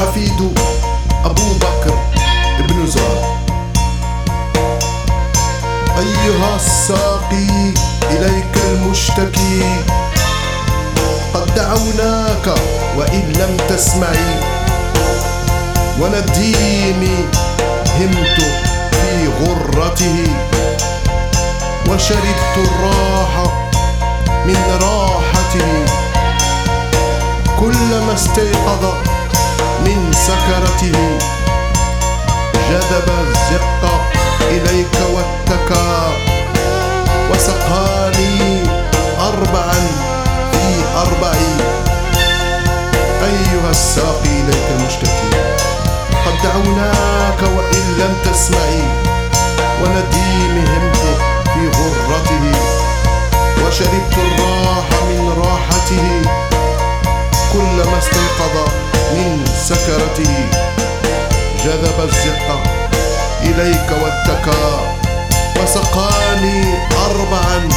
حفيده أبو بكر ابن زهر. أيها الساقي إليك المشتكي. قد دعوناك وإن لم تسمعي. ونديمي همت في غرته. وشربت الراحة من راحته. كلما استيقظ من سكرته. جذب الزق إليك واتكى وسقاني أربعا في أربع أيها الساقي إليك المشتكي. قد دعوناك وإن لم تسمعي. ونديم همت في غرته جذب الزق إليك واتكى وسقاني أربعا.